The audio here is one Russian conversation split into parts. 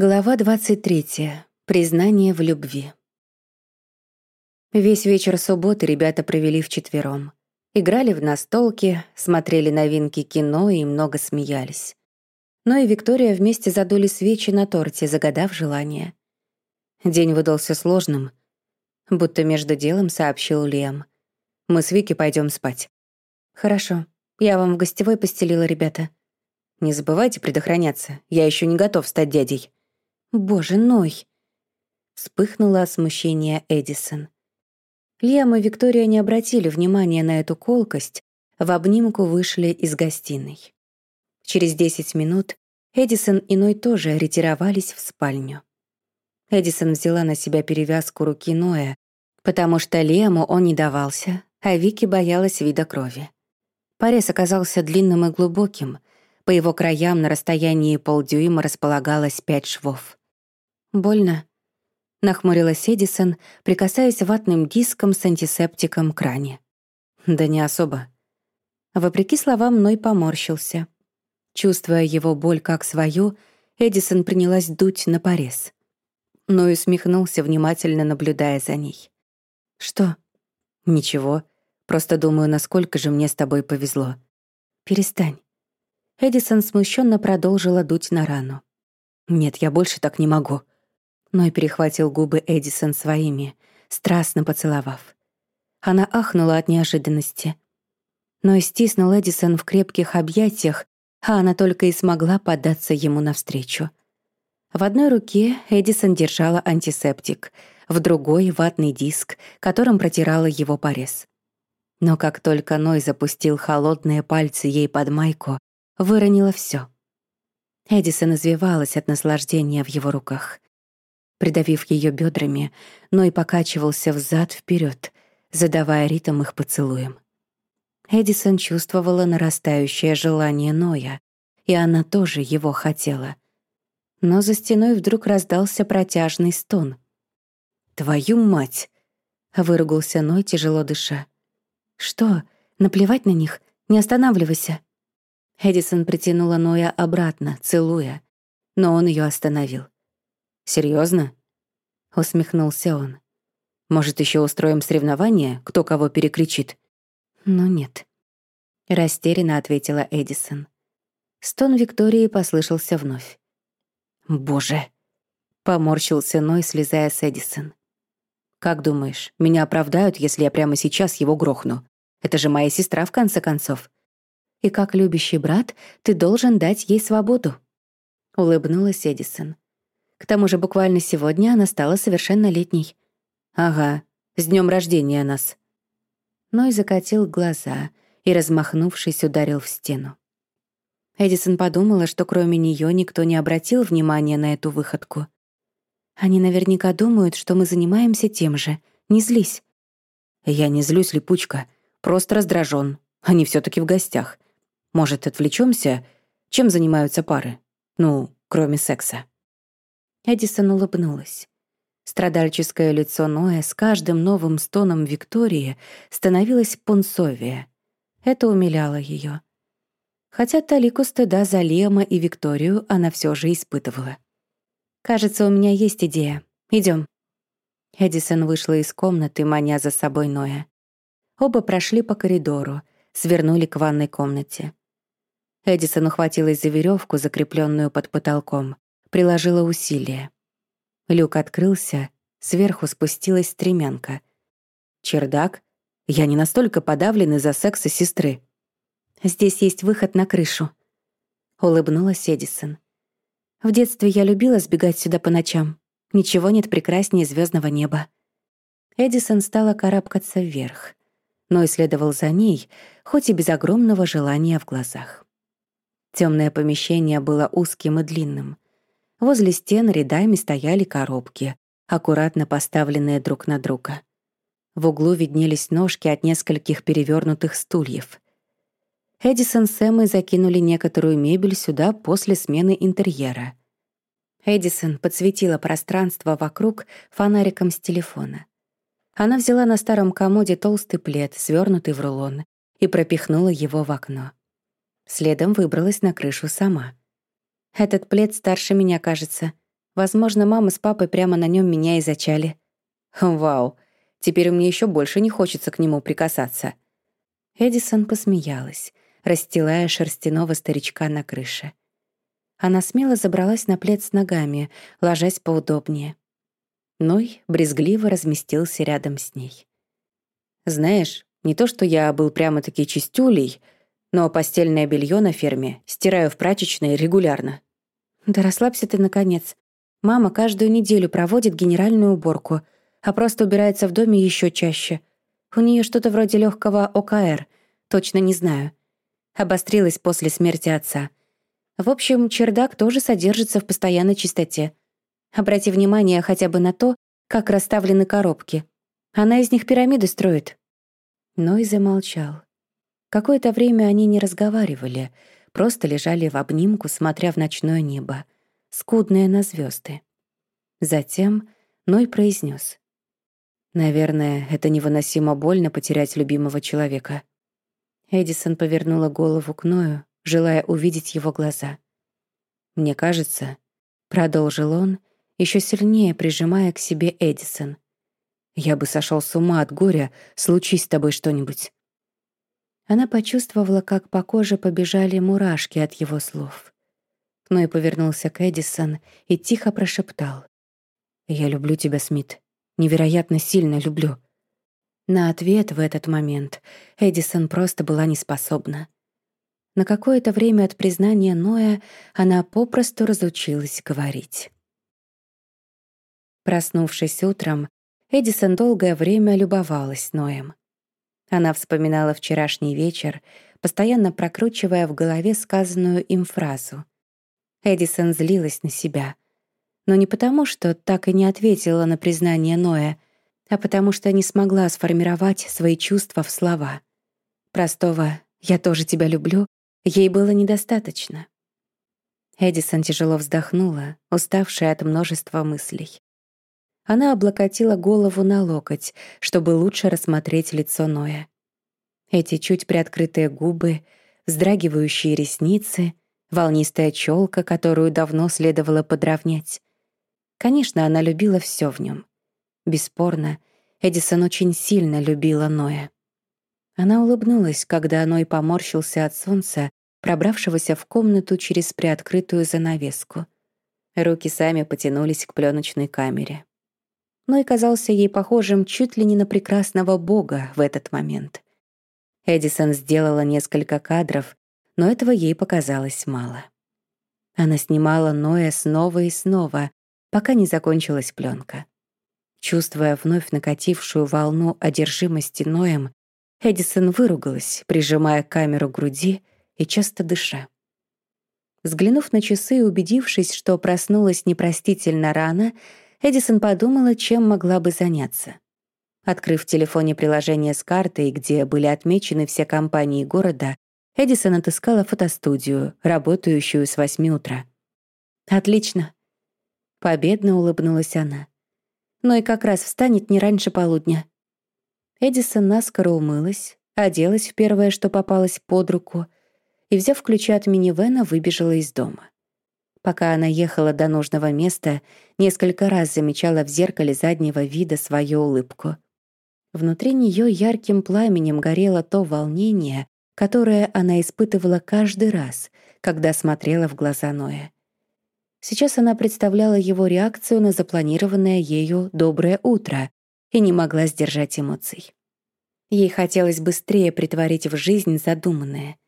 Глава 23. Признание в любви. Весь вечер субботы ребята провели вчетвером. Играли в настолки, смотрели новинки кино и много смеялись. Но и Виктория вместе задули свечи на торте, загадав желание. День выдался сложным, будто между делом сообщил Лем. «Мы с Вики пойдем спать». «Хорошо. Я вам в гостевой постелила, ребята». «Не забывайте предохраняться. Я еще не готов стать дядей». «Боже, Ной!» Вспыхнуло от смущения Эдисон. Лиам и Виктория не обратили внимания на эту колкость, в обнимку вышли из гостиной. Через десять минут Эдисон и Ной тоже ретировались в спальню. Эдисон взяла на себя перевязку руки Ноя, потому что Лиаму он не давался, а Вики боялась вида крови. Порез оказался длинным и глубоким, по его краям на расстоянии полдюйма располагалось пять швов. «Больно?» — нахмурилась Эдисон, прикасаясь ватным диском с антисептиком к ране. «Да не особо». Вопреки словам, Ной поморщился. Чувствуя его боль как свою, Эдисон принялась дуть на порез. Ной усмехнулся, внимательно наблюдая за ней. «Что?» «Ничего. Просто думаю, насколько же мне с тобой повезло». «Перестань». Эдисон смущенно продолжила дуть на рану. «Нет, я больше так не могу», Ной перехватил губы Эдисон своими, страстно поцеловав. Она ахнула от неожиданности. Ной стиснул Эдисон в крепких объятиях, а она только и смогла податься ему навстречу. В одной руке Эдисон держала антисептик, в другой — ватный диск, которым протирала его порез. Но как только Ной запустил холодные пальцы ей под майку, выронила все. Эдисон извивалась от наслаждения в его руках. Придавив ее бедрами, Ной покачивался взад вперед, задавая ритм их поцелуем. Эдисон чувствовала нарастающее желание Ноя, и она тоже его хотела. Но за стеной вдруг раздался протяжный стон. «Твою мать!» — выругался Ной, тяжело дыша. «Что? Наплевать на них? Не останавливайся!» Эдисон притянула Ноя обратно, целуя, но он ее остановил. Серьезно? усмехнулся он. Может, еще устроим соревнование, кто кого перекричит? Но нет. Растерянно ответила Эдисон. Стон Виктории послышался вновь. «Боже!» — поморщился Ной, слезая с Эдисон. «Как думаешь, меня оправдают, если я прямо сейчас его грохну? Это же моя сестра, в конце концов. И как любящий брат, ты должен дать ей свободу», — улыбнулась Эдисон. К тому же буквально сегодня она стала совершеннолетней. «Ага, с днем рождения нас». Ной закатил глаза и, размахнувшись, ударил в стену. Эдисон подумала, что кроме нее никто не обратил внимания на эту выходку. «Они наверняка думают, что мы занимаемся тем же. Не злись». «Я не злюсь, липучка. Просто раздражен. Они все таки в гостях. Может, отвлечемся? Чем занимаются пары? Ну, кроме секса». Эдисон улыбнулась. Страдальческое лицо Ноя с каждым новым стоном Виктории становилось пунцовее. Это умиляло ее. Хотя талику стыда за Лема и Викторию она все же испытывала. «Кажется, у меня есть идея. Идем. Эдисон вышла из комнаты, маня за собой Ноя. Оба прошли по коридору, свернули к ванной комнате. Эдисон ухватилась за веревку, закрепленную под потолком приложила усилия. Люк открылся, сверху спустилась стремянка. Чердак? Я не настолько подавлен из-за секса сестры. Здесь есть выход на крышу. Улыбнулась Эдисон. В детстве я любила сбегать сюда по ночам. Ничего нет прекраснее звездного неба. Эдисон стала карабкаться вверх, но исследовал за ней, хоть и без огромного желания в глазах. Темное помещение было узким и длинным. Возле стен рядами стояли коробки, аккуратно поставленные друг на друга. В углу виднелись ножки от нескольких перевернутых стульев. Эдисон с Эммой закинули некоторую мебель сюда после смены интерьера. Эдисон подсветила пространство вокруг фонариком с телефона. Она взяла на старом комоде толстый плед, свернутый в рулон, и пропихнула его в окно. Следом выбралась на крышу сама — этот плед старше меня, кажется. Возможно, мама с папой прямо на нем меня и зачали. Вау, теперь мне еще больше не хочется к нему прикасаться. Эдисон посмеялась, расстилая шерстяного старичка на крыше. Она смело забралась на плед с ногами, ложась поудобнее. Ной брезгливо разместился рядом с ней. «Знаешь, не то что я был прямо-таки чистюлей, но постельное белье на ферме стираю в прачечной регулярно». «Да расслабься ты, наконец. Мама каждую неделю проводит генеральную уборку, а просто убирается в доме еще чаще. У нее что-то вроде легкого ОКР, точно не знаю. Обострилась после смерти отца. В общем, чердак тоже содержится в постоянной чистоте. Обрати внимание хотя бы на то, как расставлены коробки. Она из них пирамиды строит». Ной замолчал. Какое-то время они не разговаривали, просто лежали в обнимку, смотря в ночное небо скудная на звезды. Затем Ной произнес: «Наверное, это невыносимо больно потерять любимого человека». Эдисон повернула голову к Ною, желая увидеть его глаза. «Мне кажется», — продолжил он, еще сильнее прижимая к себе Эдисон, «я бы сошел с ума от горя, случись с тобой что-нибудь». Она почувствовала, как по коже побежали мурашки от его слов но и повернулся к Эдисон и тихо прошептал. «Я люблю тебя, Смит. Невероятно сильно люблю». На ответ в этот момент Эдисон просто была неспособна. На какое-то время от признания Ноя она попросту разучилась говорить. Проснувшись утром, Эдисон долгое время любовалась Ноем. Она вспоминала вчерашний вечер, постоянно прокручивая в голове сказанную им фразу — Эдисон злилась на себя. Но не потому, что так и не ответила на признание Ноя, а потому что не смогла сформировать свои чувства в слова. Простого «я тоже тебя люблю» ей было недостаточно. Эдисон тяжело вздохнула, уставшая от множества мыслей. Она облокотила голову на локоть, чтобы лучше рассмотреть лицо Ноя. Эти чуть приоткрытые губы, вздрагивающие ресницы — волнистая челка, которую давно следовало подровнять. Конечно, она любила все в нем. Бесспорно, Эдисон очень сильно любила Ноя. Она улыбнулась, когда Ной поморщился от солнца, пробравшегося в комнату через приоткрытую занавеску. Руки сами потянулись к пленочной камере. Ной казался ей похожим чуть ли не на прекрасного бога в этот момент. Эдисон сделала несколько кадров, но этого ей показалось мало. Она снимала Ноя снова и снова, пока не закончилась пленка. Чувствуя вновь накатившую волну одержимости Ноем, Эдисон выругалась, прижимая камеру к груди и часто дыша. Взглянув на часы и убедившись, что проснулась непростительно рано, Эдисон подумала, чем могла бы заняться. Открыв в телефоне приложение с картой, где были отмечены все компании города, Эдисон отыскала фотостудию, работающую с восьми утра. «Отлично!» Победно улыбнулась она. «Но и как раз встанет не раньше полудня». Эдисон наскоро умылась, оделась в первое, что попалось под руку, и, взяв ключи от минивэна, выбежала из дома. Пока она ехала до нужного места, несколько раз замечала в зеркале заднего вида свою улыбку. Внутри нее ярким пламенем горело то волнение, которое она испытывала каждый раз, когда смотрела в глаза Ноя. Сейчас она представляла его реакцию на запланированное ею «доброе утро» и не могла сдержать эмоций. Ей хотелось быстрее притворить в жизнь задуманное.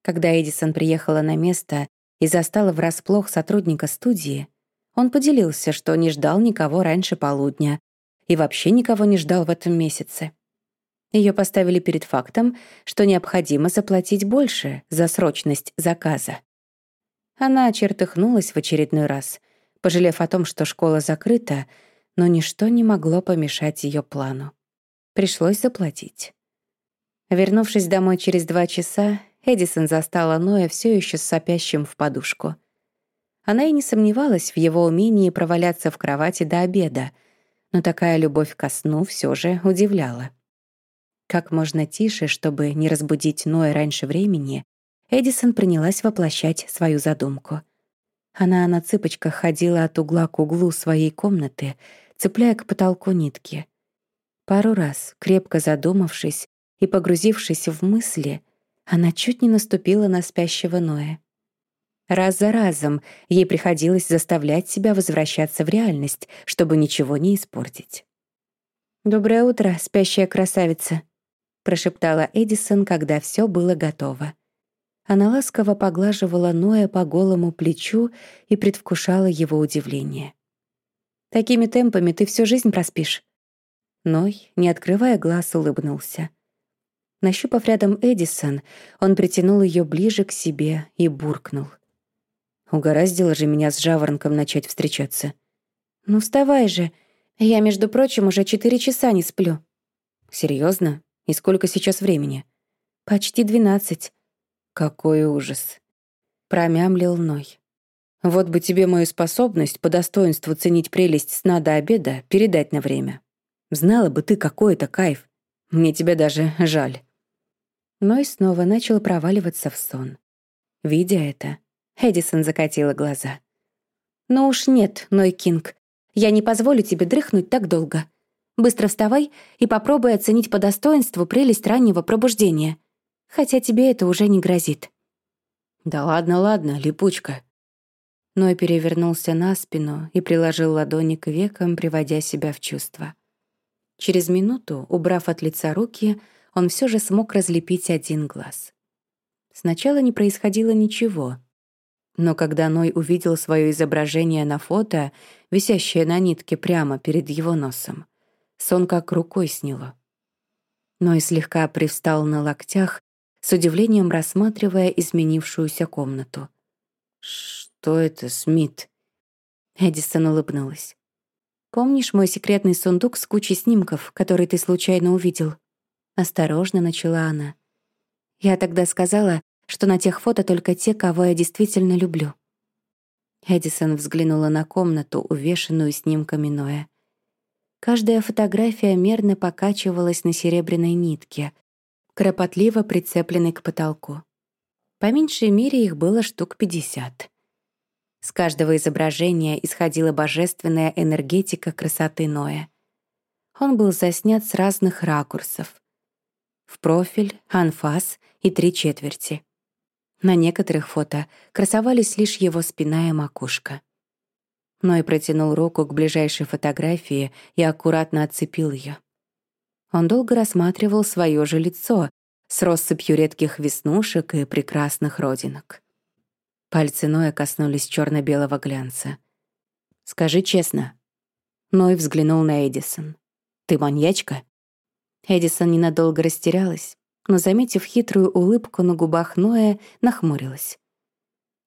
Когда Эдисон приехала на место и застала врасплох сотрудника студии, он поделился, что не ждал никого раньше полудня и вообще никого не ждал в этом месяце. Ее поставили перед фактом, что необходимо заплатить больше за срочность заказа. Она чертыхнулась в очередной раз, пожалев о том, что школа закрыта, но ничто не могло помешать ее плану. Пришлось заплатить. Вернувшись домой через два часа, Эдисон застала Ноя все еще сопящим в подушку. Она и не сомневалась в его умении проваляться в кровати до обеда, но такая любовь ко сну все же удивляла. Как можно тише, чтобы не разбудить Ноя раньше времени, Эдисон принялась воплощать свою задумку. Она на цыпочках ходила от угла к углу своей комнаты, цепляя к потолку нитки. Пару раз, крепко задумавшись и погрузившись в мысли, она чуть не наступила на спящего Ноя. Раз за разом ей приходилось заставлять себя возвращаться в реальность, чтобы ничего не испортить. «Доброе утро, спящая красавица», — прошептала Эдисон, когда все было готово. Она ласково поглаживала Ноя по голому плечу и предвкушала его удивление. «Такими темпами ты всю жизнь проспишь». Ной, не открывая глаз, улыбнулся. Нащупав рядом Эдисон, он притянул ее ближе к себе и буркнул. Угораздило же меня с жаворонком начать встречаться. «Ну вставай же. Я, между прочим, уже четыре часа не сплю». Серьезно? И сколько сейчас времени?» «Почти двенадцать». «Какой ужас!» Промямлил Ной. «Вот бы тебе мою способность по достоинству ценить прелесть сна до обеда передать на время. Знала бы ты, какой это кайф. Мне тебя даже жаль». Ной снова начал проваливаться в сон. Видя это, Эдисон закатила глаза. «Ну уж нет, Ной Кинг. Я не позволю тебе дрыхнуть так долго. Быстро вставай и попробуй оценить по достоинству прелесть раннего пробуждения. Хотя тебе это уже не грозит». «Да ладно, ладно, липучка». Ной перевернулся на спину и приложил ладони к векам, приводя себя в чувство. Через минуту, убрав от лица руки, он все же смог разлепить один глаз. Сначала не происходило ничего — но когда Ной увидел свое изображение на фото, висящее на нитке прямо перед его носом, сон как рукой сняло. Ной слегка привстал на локтях, с удивлением рассматривая изменившуюся комнату. «Что это, Смит?» Эдисон улыбнулась. «Помнишь мой секретный сундук с кучей снимков, который ты случайно увидел?» Осторожно начала она. Я тогда сказала, что на тех фото только те, кого я действительно люблю. Эдисон взглянула на комнату, увешанную снимками Ноя. Каждая фотография мерно покачивалась на серебряной нитке, кропотливо прицепленной к потолку. По меньшей мере их было штук пятьдесят. С каждого изображения исходила божественная энергетика красоты Ноя. Он был заснят с разных ракурсов. В профиль, анфас и три четверти. На некоторых фото красовались лишь его спина и макушка. Ной протянул руку к ближайшей фотографии и аккуратно отцепил ее. Он долго рассматривал свое же лицо с россыпью редких веснушек и прекрасных родинок. Пальцы Ноя коснулись черно белого глянца. «Скажи честно». Ной взглянул на Эдисон. «Ты маньячка?» Эдисон ненадолго растерялась, но, заметив хитрую улыбку на губах Ноя, нахмурилась.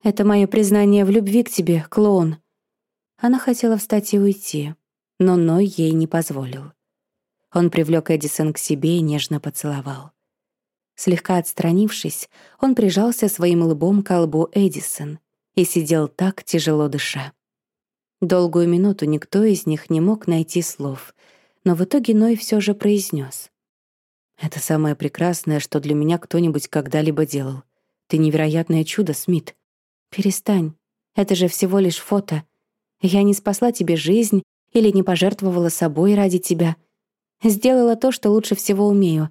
«Это мое признание в любви к тебе, клоун». Она хотела встать и уйти, но Ной ей не позволил. Он привлек Эдисон к себе и нежно поцеловал. Слегка отстранившись, он прижался своим лбом к лбу Эдисон и сидел так, тяжело дыша. Долгую минуту никто из них не мог найти слов, но в итоге Ной все же произнес: это самое прекрасное, что для меня кто-нибудь когда-либо делал. Ты невероятное чудо, Смит. Перестань. Это же всего лишь фото. Я не спасла тебе жизнь или не пожертвовала собой ради тебя. Сделала то, что лучше всего умею.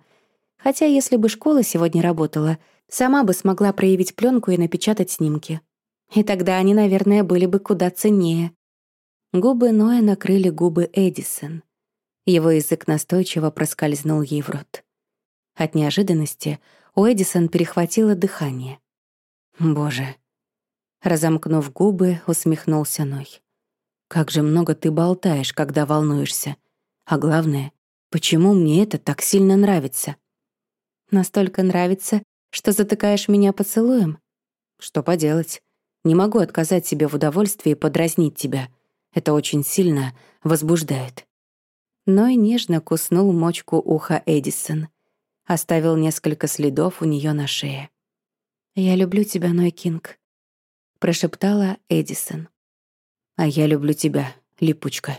Хотя если бы школа сегодня работала, сама бы смогла проявить пленку и напечатать снимки. И тогда они, наверное, были бы куда ценнее. Губы Ноя накрыли губы Эдисон. Его язык настойчиво проскользнул ей в рот. От неожиданности у Эдисон перехватило дыхание. «Боже!» Разомкнув губы, усмехнулся Ной. «Как же много ты болтаешь, когда волнуешься. А главное, почему мне это так сильно нравится?» «Настолько нравится, что затыкаешь меня поцелуем?» «Что поделать? Не могу отказать себе в удовольствии подразнить тебя. Это очень сильно возбуждает». Ной нежно куснул мочку уха Эдисон — оставил несколько следов у нее на шее. «Я люблю тебя, Ной Кинг», — прошептала Эдисон. «А я люблю тебя, липучка».